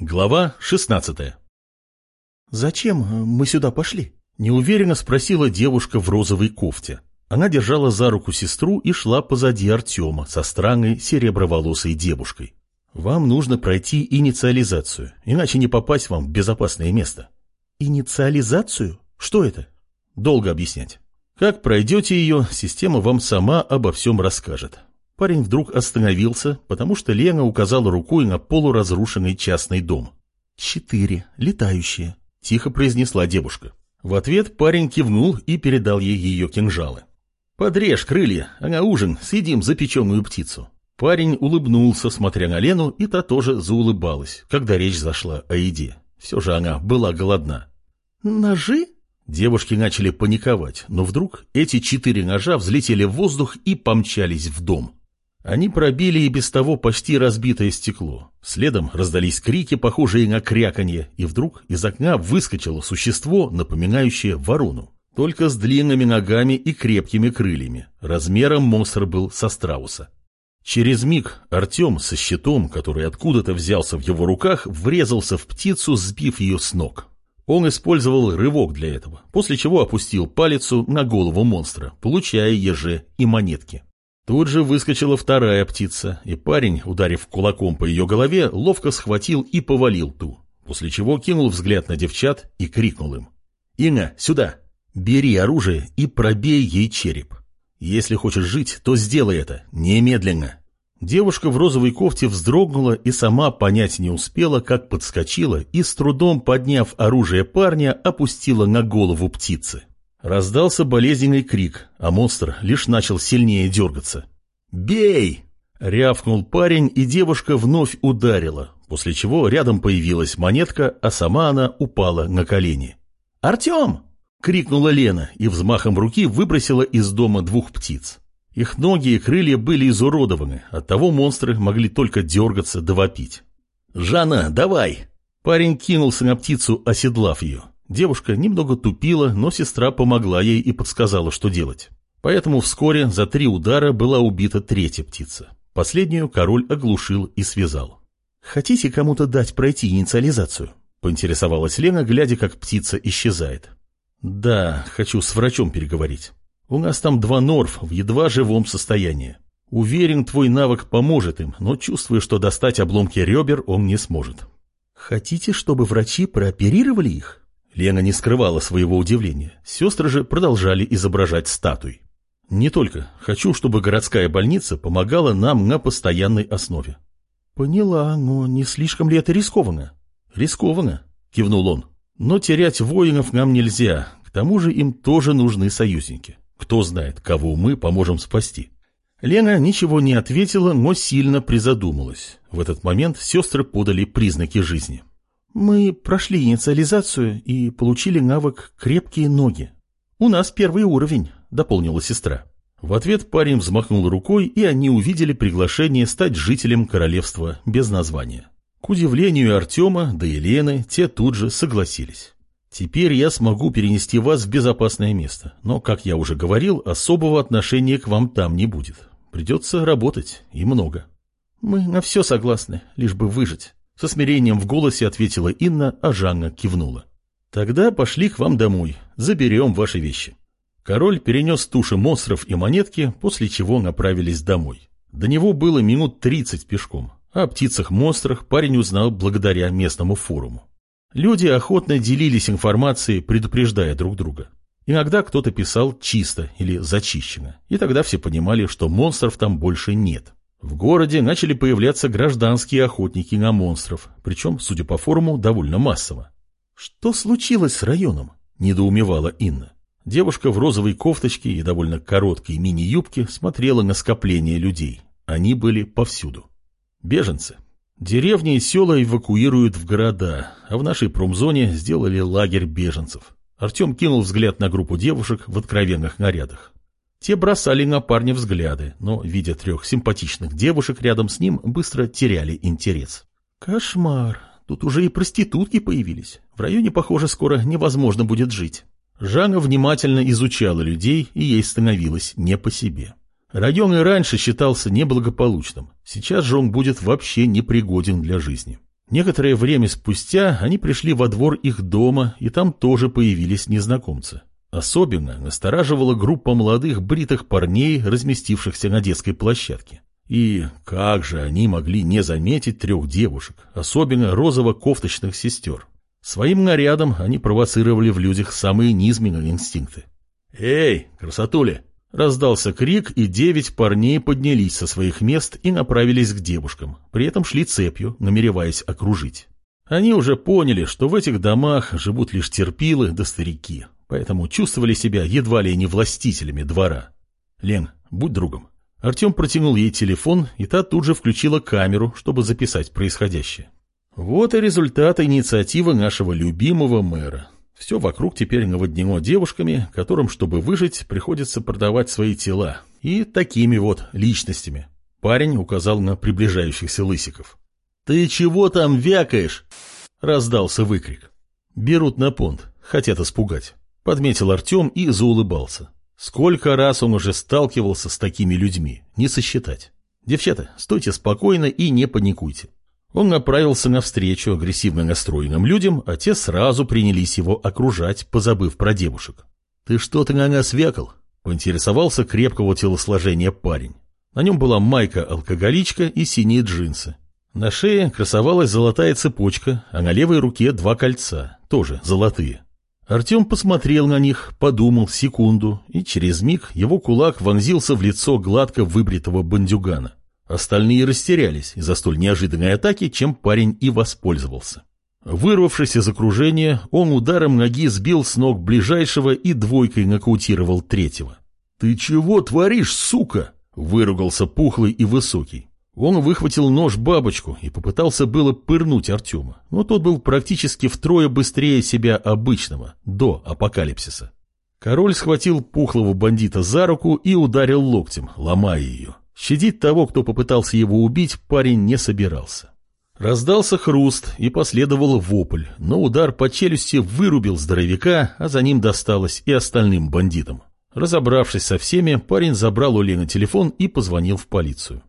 Глава 16 «Зачем мы сюда пошли?» – неуверенно спросила девушка в розовой кофте. Она держала за руку сестру и шла позади Артема со странной сереброволосой девушкой. «Вам нужно пройти инициализацию, иначе не попасть вам в безопасное место». «Инициализацию? Что это?» «Долго объяснять. Как пройдете ее, система вам сама обо всем расскажет. Парень вдруг остановился, потому что Лена указала рукой на полуразрушенный частный дом. «Четыре. Летающие», — тихо произнесла девушка. В ответ парень кивнул и передал ей ее кинжалы. «Подрежь крылья, а на ужин съедим запеченную птицу». Парень улыбнулся, смотря на Лену, и та тоже заулыбалась, когда речь зашла о еде. Все же она была голодна. «Ножи?» Девушки начали паниковать, но вдруг эти четыре ножа взлетели в воздух и помчались в дом. Они пробили и без того почти разбитое стекло. Следом раздались крики, похожие на кряканье, и вдруг из окна выскочило существо, напоминающее ворону. Только с длинными ногами и крепкими крыльями. Размером монстр был со страуса. Через миг Артем со щитом, который откуда-то взялся в его руках, врезался в птицу, сбив ее с ног. Он использовал рывок для этого, после чего опустил палицу на голову монстра, получая еже и монетки. Тут же выскочила вторая птица, и парень, ударив кулаком по ее голове, ловко схватил и повалил ту, после чего кинул взгляд на девчат и крикнул им. «Инга, сюда! Бери оружие и пробей ей череп. Если хочешь жить, то сделай это, немедленно!» Девушка в розовой кофте вздрогнула и сама понять не успела, как подскочила и, с трудом подняв оружие парня, опустила на голову птицы. Раздался болезненный крик, а монстр лишь начал сильнее дергаться. «Бей!» — рявкнул парень, и девушка вновь ударила, после чего рядом появилась монетка, а сама она упала на колени. «Артем!» — крикнула Лена и взмахом руки выбросила из дома двух птиц. Их ноги и крылья были изуродованы, оттого монстры могли только дергаться да вопить. «Жанна, давай!» Парень кинулся на птицу, оседлав ее. Девушка немного тупила, но сестра помогла ей и подсказала, что делать. Поэтому вскоре за три удара была убита третья птица. Последнюю король оглушил и связал. «Хотите кому-то дать пройти инициализацию?» — поинтересовалась Лена, глядя, как птица исчезает. «Да, хочу с врачом переговорить. У нас там два норф в едва живом состоянии. Уверен, твой навык поможет им, но чувствую, что достать обломки ребер он не сможет». «Хотите, чтобы врачи прооперировали их?» Лена не скрывала своего удивления. Сестры же продолжали изображать статуй. Не только. Хочу, чтобы городская больница помогала нам на постоянной основе. Поняла, но не слишком ли это рискованно? Рискованно, кивнул он. Но терять воинов нам нельзя. К тому же им тоже нужны союзники. Кто знает, кого мы поможем спасти. Лена ничего не ответила, но сильно призадумалась. В этот момент сестры подали признаки жизни. Мы прошли инициализацию и получили навык «крепкие ноги». У нас первый уровень, дополнила сестра. В ответ парень взмахнул рукой, и они увидели приглашение стать жителем королевства без названия. К удивлению Артема, да и Лены, те тут же согласились. Теперь я смогу перенести вас в безопасное место, но, как я уже говорил, особого отношения к вам там не будет. Придется работать, и много. Мы на все согласны, лишь бы выжить. Со смирением в голосе ответила Инна, а Жанна кивнула. «Тогда пошли к вам домой, заберем ваши вещи». Король перенес туши монстров и монетки, после чего направились домой. До него было минут тридцать пешком, а о птицах-монстрах парень узнал благодаря местному форуму. Люди охотно делились информацией, предупреждая друг друга. Иногда кто-то писал «чисто» или «зачищено», и тогда все понимали, что монстров там больше нет. В городе начали появляться гражданские охотники на монстров, причем, судя по форуму, довольно массово. «Что случилось с районом?» – недоумевала Инна. Девушка в розовой кофточке и довольно короткой мини-юбке смотрела на скопление людей. Они были повсюду. Беженцы. Деревни и села эвакуируют в города, а в нашей промзоне сделали лагерь беженцев. Артем кинул взгляд на группу девушек в откровенных нарядах. Те бросали на парня взгляды, но, видя трех симпатичных девушек рядом с ним, быстро теряли интерес. «Кошмар! Тут уже и проститутки появились. В районе, похоже, скоро невозможно будет жить». Жанна внимательно изучала людей, и ей становилось не по себе. Район и раньше считался неблагополучным, сейчас же он будет вообще непригоден для жизни. Некоторое время спустя они пришли во двор их дома, и там тоже появились незнакомцы. Особенно настораживала группа молодых бритых парней, разместившихся на детской площадке. И как же они могли не заметить трех девушек, особенно розово-кофточных сестер? Своим нарядом они провоцировали в людях самые низменные инстинкты. «Эй, красотуля!» Раздался крик, и девять парней поднялись со своих мест и направились к девушкам, при этом шли цепью, намереваясь окружить. Они уже поняли, что в этих домах живут лишь терпилы да старики, поэтому чувствовали себя едва ли не властителями двора. «Лен, будь другом». Артем протянул ей телефон, и та тут же включила камеру, чтобы записать происходящее. Вот и результат инициативы нашего любимого мэра. Все вокруг теперь наводнено девушками, которым, чтобы выжить, приходится продавать свои тела. И такими вот личностями. Парень указал на приближающихся лысиков. «Ты чего там вякаешь?» Раздался выкрик. «Берут на понт, хотят испугать», — подметил Артем и заулыбался. Сколько раз он уже сталкивался с такими людьми, не сосчитать. Девчата, стойте спокойно и не паникуйте. Он направился навстречу агрессивно настроенным людям, а те сразу принялись его окружать, позабыв про девушек. «Ты что-то на нас вякал?» — поинтересовался крепкого телосложения парень. На нем была майка-алкоголичка и синие джинсы. На шее красовалась золотая цепочка, а на левой руке два кольца, тоже золотые. Артем посмотрел на них, подумал секунду, и через миг его кулак вонзился в лицо гладко выбритого бандюгана. Остальные растерялись из-за столь неожиданной атаки, чем парень и воспользовался. Вырвавшись из окружения, он ударом ноги сбил с ног ближайшего и двойкой нокаутировал третьего. «Ты чего творишь, сука?» – выругался пухлый и высокий. Он выхватил нож-бабочку и попытался было пырнуть Артема, но тот был практически втрое быстрее себя обычного, до апокалипсиса. Король схватил пухлого бандита за руку и ударил локтем, ломая ее. Щадить того, кто попытался его убить, парень не собирался. Раздался хруст и последовал вопль, но удар по челюсти вырубил здоровяка, а за ним досталось и остальным бандитам. Разобравшись со всеми, парень забрал у Лены телефон и позвонил в полицию.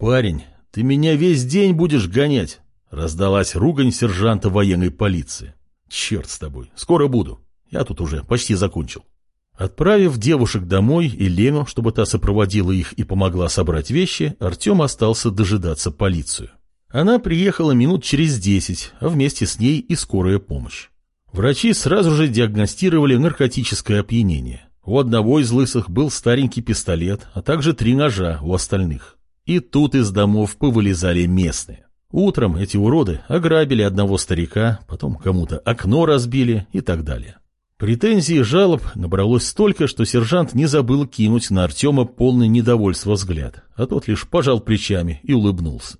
«Парень, ты меня весь день будешь гонять!» Раздалась ругань сержанта военной полиции. «Черт с тобой, скоро буду. Я тут уже почти закончил». Отправив девушек домой и Лену, чтобы та сопроводила их и помогла собрать вещи, Артем остался дожидаться полицию. Она приехала минут через десять, а вместе с ней и скорая помощь. Врачи сразу же диагностировали наркотическое опьянение. У одного из лысых был старенький пистолет, а также три ножа у остальных. И тут из домов повылезали местные. Утром эти уроды ограбили одного старика, потом кому-то окно разбили и так далее. Претензий и жалоб набралось столько, что сержант не забыл кинуть на Артема полный недовольства взгляд, а тот лишь пожал плечами и улыбнулся.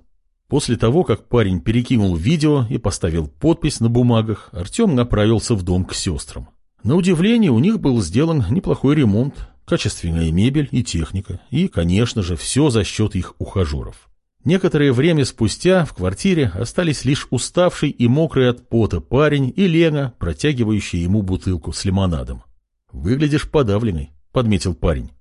После того, как парень перекинул видео и поставил подпись на бумагах, Артем направился в дом к сестрам. На удивление, у них был сделан неплохой ремонт, качественная мебель и техника, и, конечно же, все за счет их ухажеров. Некоторое время спустя в квартире остались лишь уставший и мокрый от пота парень и Лена, протягивающая ему бутылку с лимонадом. «Выглядишь подавленной», — подметил парень.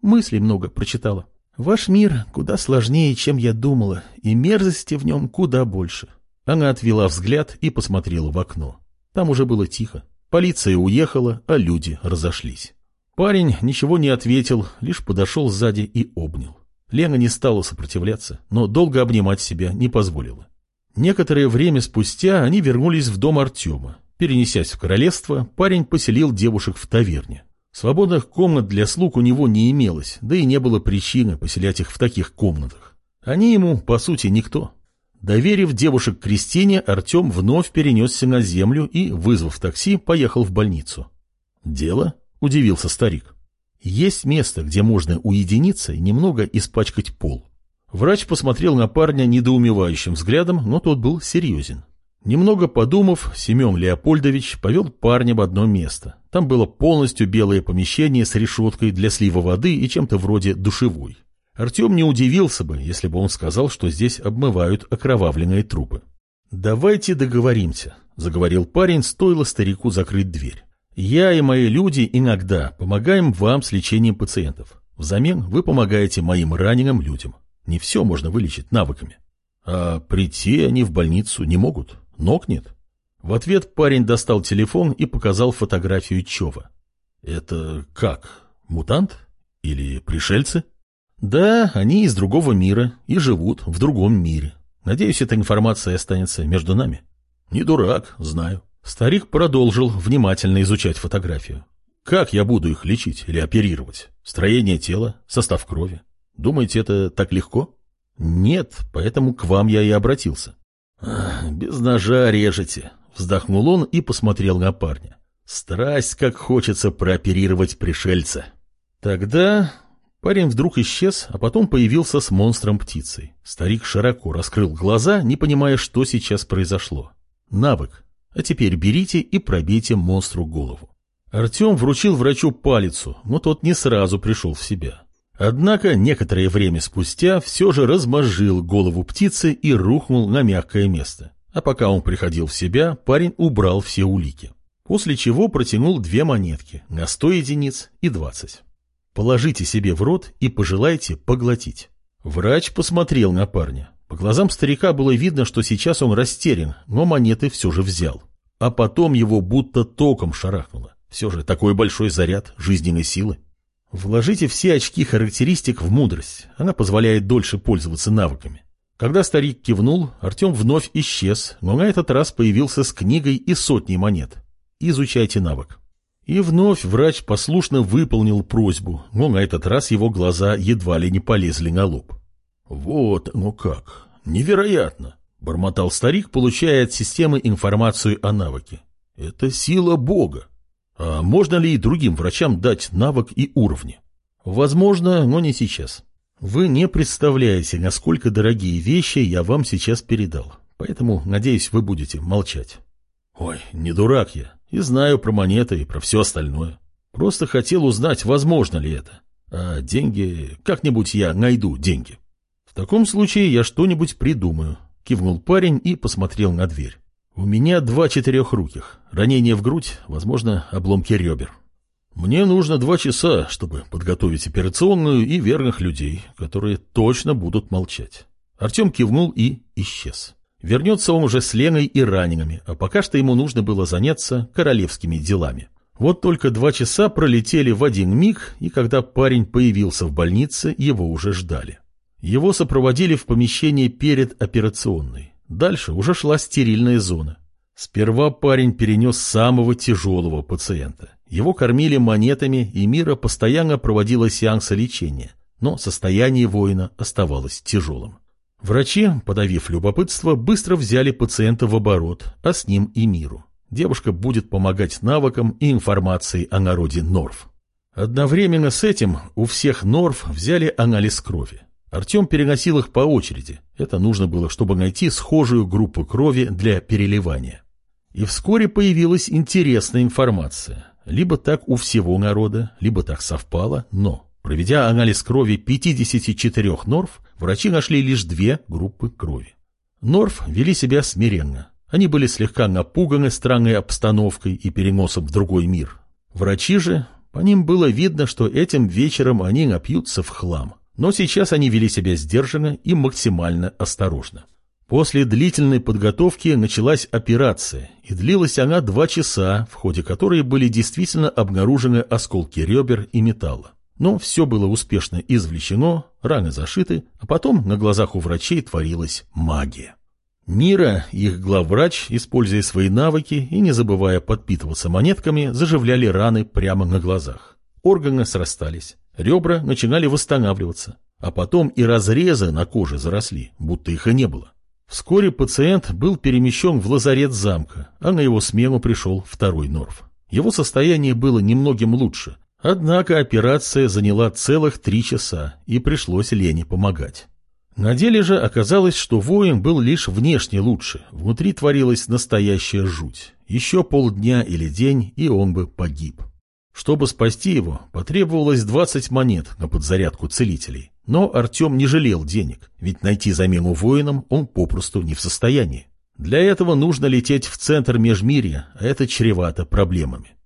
«Мыслей много прочитала. Ваш мир куда сложнее, чем я думала, и мерзости в нем куда больше». Она отвела взгляд и посмотрела в окно. Там уже было тихо. Полиция уехала, а люди разошлись. Парень ничего не ответил, лишь подошел сзади и обнял. Лена не стала сопротивляться, но долго обнимать себя не позволила. Некоторое время спустя они вернулись в дом Артема. Перенесясь в королевство, парень поселил девушек в таверне. Свободных комнат для слуг у него не имелось, да и не было причины поселять их в таких комнатах. Они ему, по сути, никто. Доверив девушек Кристине, Артем вновь перенесся на землю и, вызвав такси, поехал в больницу. «Дело?» – удивился старик. Есть место, где можно уединиться и немного испачкать пол. Врач посмотрел на парня недоумевающим взглядом, но тот был серьезен. Немного подумав, Семен Леопольдович повел парня в одно место. Там было полностью белое помещение с решеткой для слива воды и чем-то вроде душевой. Артем не удивился бы, если бы он сказал, что здесь обмывают окровавленные трупы. «Давайте договоримся», — заговорил парень, стоило старику закрыть дверь. Я и мои люди иногда помогаем вам с лечением пациентов. Взамен вы помогаете моим раненым людям. Не все можно вылечить навыками. А прийти они в больницу не могут, ног нет. В ответ парень достал телефон и показал фотографию Чова. Это как, мутант или пришельцы? Да, они из другого мира и живут в другом мире. Надеюсь, эта информация останется между нами. Не дурак, знаю. Старик продолжил внимательно изучать фотографию. Как я буду их лечить или оперировать? Строение тела, состав крови. Думаете, это так легко? Нет, поэтому к вам я и обратился. Без ножа режете, вздохнул он и посмотрел на парня. Страсть, как хочется прооперировать пришельца. Тогда парень вдруг исчез, а потом появился с монстром-птицей. Старик широко раскрыл глаза, не понимая, что сейчас произошло. Навык. А теперь берите и пробейте монстру голову. Артем вручил врачу палицу, но тот не сразу пришел в себя. Однако некоторое время спустя все же размозжил голову птицы и рухнул на мягкое место. А пока он приходил в себя, парень убрал все улики. После чего протянул две монетки на 100 единиц и 20. Положите себе в рот и пожелайте поглотить. Врач посмотрел на парня. По глазам старика было видно, что сейчас он растерян, но монеты все же взял. А потом его будто током шарахнуло. Все же такой большой заряд жизненной силы. Вложите все очки характеристик в мудрость. Она позволяет дольше пользоваться навыками. Когда старик кивнул, Артем вновь исчез, но на этот раз появился с книгой и сотней монет. Изучайте навык. И вновь врач послушно выполнил просьбу, но на этот раз его глаза едва ли не полезли на лоб. «Вот, ну как, невероятно!» — бормотал старик, получая от системы информацию о навыке. «Это сила Бога. А можно ли и другим врачам дать навык и уровни? Возможно, но не сейчас. Вы не представляете, насколько дорогие вещи я вам сейчас передал. Поэтому, надеюсь, вы будете молчать. Ой, не дурак я. И знаю про монеты и про все остальное. Просто хотел узнать, возможно ли это. А деньги... Как-нибудь я найду деньги. Таком случае я что-нибудь придумаю. Кивнул парень и посмотрел на дверь. У меня два четырехруких. Ранение в грудь, возможно, обломки ребер. Мне нужно два часа, чтобы подготовить операционную и верных людей, которые точно будут молчать. Артем кивнул и исчез. Вернется он уже с Леной и ранеными, а пока что ему нужно было заняться королевскими делами. Вот только два часа пролетели в один миг, и когда парень появился в больнице, его уже ждали. Его сопроводили в помещение перед операционной. Дальше уже шла стерильная зона. Сперва парень перенес самого тяжелого пациента. Его кормили монетами, и Мира постоянно проводила сеансы лечения, но состояние воина оставалось тяжелым. Врачи, подавив любопытство, быстро взяли пациента в оборот, а с ним и Миру. Девушка будет помогать навыкам и информации о народе Норф. Одновременно с этим у всех Норф взяли анализ крови. Артем переносил их по очереди. Это нужно было, чтобы найти схожую группу крови для переливания. И вскоре появилась интересная информация. Либо так у всего народа, либо так совпало, но, проведя анализ крови 54 норф, врачи нашли лишь две группы крови. Норф вели себя смиренно. Они были слегка напуганы странной обстановкой и переносом в другой мир. Врачи же, по ним было видно, что этим вечером они напьются в хлам. Но сейчас они вели себя сдержанно и максимально осторожно. После длительной подготовки началась операция, и длилась она два часа, в ходе которой были действительно обнаружены осколки ребер и металла. Но все было успешно извлечено, раны зашиты, а потом на глазах у врачей творилась магия. Мира, их главврач, используя свои навыки и не забывая подпитываться монетками, заживляли раны прямо на глазах. Органы срастались. Ребра начинали восстанавливаться, а потом и разрезы на коже заросли, будто их и не было. Вскоре пациент был перемещен в лазарет замка, а на его смену пришел второй Норф. Его состояние было немногим лучше, однако операция заняла целых три часа, и пришлось Лене помогать. На деле же оказалось, что воин был лишь внешне лучше, внутри творилась настоящая жуть. Еще полдня или день, и он бы погиб. Чтобы спасти его, потребовалось 20 монет на подзарядку целителей. Но Артем не жалел денег, ведь найти замену воинам он попросту не в состоянии. Для этого нужно лететь в центр Межмирья, а это чревато проблемами.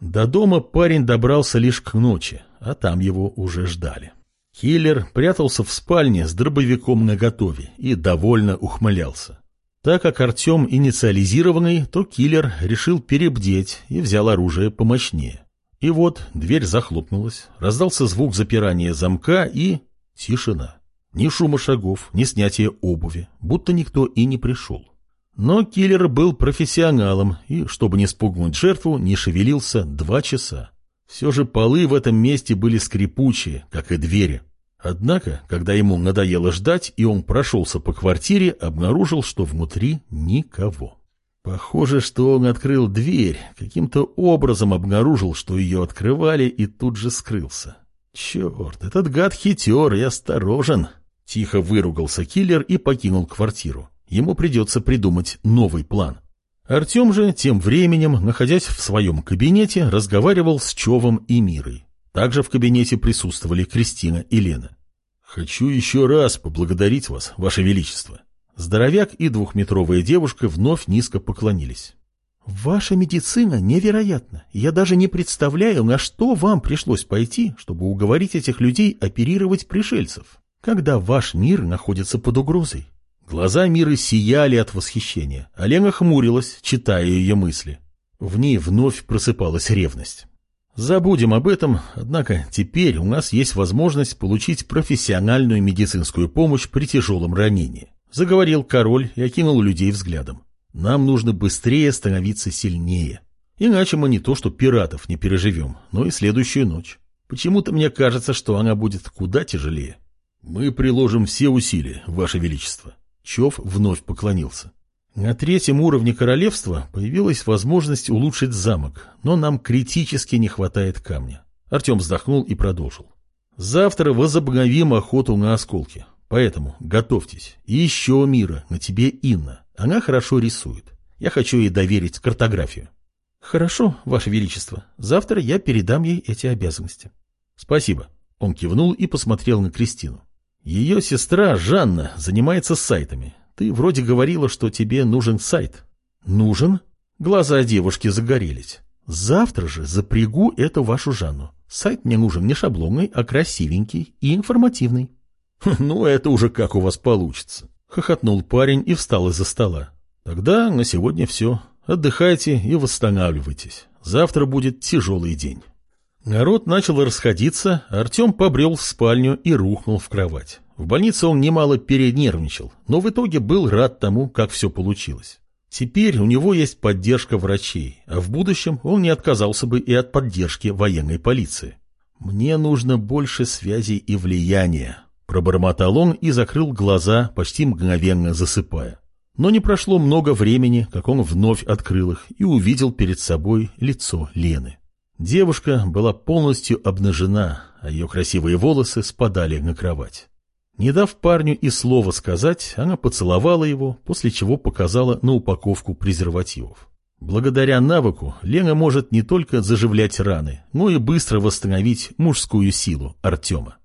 До дома парень добрался лишь к ночи, а там его уже ждали. Киллер прятался в спальне с дробовиком наготове и довольно ухмылялся. Так как Артем инициализированный, то киллер решил перебдеть и взял оружие помощнее. И вот дверь захлопнулась, раздался звук запирания замка и... тишина. Ни шума шагов, ни снятия обуви, будто никто и не пришел. Но киллер был профессионалом и, чтобы не спугнуть жертву, не шевелился два часа. Все же полы в этом месте были скрипучие, как и двери. Однако, когда ему надоело ждать, и он прошелся по квартире, обнаружил, что внутри никого. Похоже, что он открыл дверь, каким-то образом обнаружил, что ее открывали, и тут же скрылся. Черт, этот гад хитер и осторожен. Тихо выругался киллер и покинул квартиру. Ему придется придумать новый план. Артем же, тем временем, находясь в своем кабинете, разговаривал с Човом и Мирой. Также в кабинете присутствовали Кристина и Лена. «Хочу еще раз поблагодарить вас, Ваше Величество». Здоровяк и двухметровая девушка вновь низко поклонились. «Ваша медицина невероятна. Я даже не представляю, на что вам пришлось пойти, чтобы уговорить этих людей оперировать пришельцев, когда ваш мир находится под угрозой». Глаза Миры сияли от восхищения, а Лена хмурилась, читая ее мысли. В ней вновь просыпалась ревность. Забудем об этом, однако теперь у нас есть возможность получить профессиональную медицинскую помощь при тяжелом ранении. Заговорил король и окинул людей взглядом. Нам нужно быстрее становиться сильнее. Иначе мы не то что пиратов не переживем, но и следующую ночь. Почему-то мне кажется, что она будет куда тяжелее. Мы приложим все усилия, Ваше Величество. Чов вновь поклонился. На третьем уровне королевства появилась возможность улучшить замок, но нам критически не хватает камня. Артем вздохнул и продолжил. Завтра возобновим охоту на осколки, поэтому готовьтесь. И еще мира на тебе Инна, она хорошо рисует. Я хочу ей доверить картографию. Хорошо, Ваше Величество, завтра я передам ей эти обязанности. Спасибо. Он кивнул и посмотрел на Кристину. Ее сестра Жанна занимается сайтами, ты вроде говорила, что тебе нужен сайт. Нужен? Глаза девушки загорелись. Завтра же запрягу эту вашу Жанну. Сайт мне нужен не шаблонный, а красивенький и информативный. Ну, это уже как у вас получится. Хохотнул парень и встал из-за стола. Тогда на сегодня все. Отдыхайте и восстанавливайтесь. Завтра будет тяжелый день. Народ начал расходиться, Артем побрел в спальню и рухнул в кровать. В больнице он немало перенервничал, но в итоге был рад тому, как все получилось. Теперь у него есть поддержка врачей, а в будущем он не отказался бы и от поддержки военной полиции. «Мне нужно больше связей и влияния», – пробормотал он и закрыл глаза, почти мгновенно засыпая. Но не прошло много времени, как он вновь открыл их и увидел перед собой лицо Лены. Девушка была полностью обнажена, а ее красивые волосы спадали на кровать. Не дав парню и слова сказать, она поцеловала его, после чего показала на упаковку презервативов. Благодаря навыку Лена может не только заживлять раны, но и быстро восстановить мужскую силу Артема.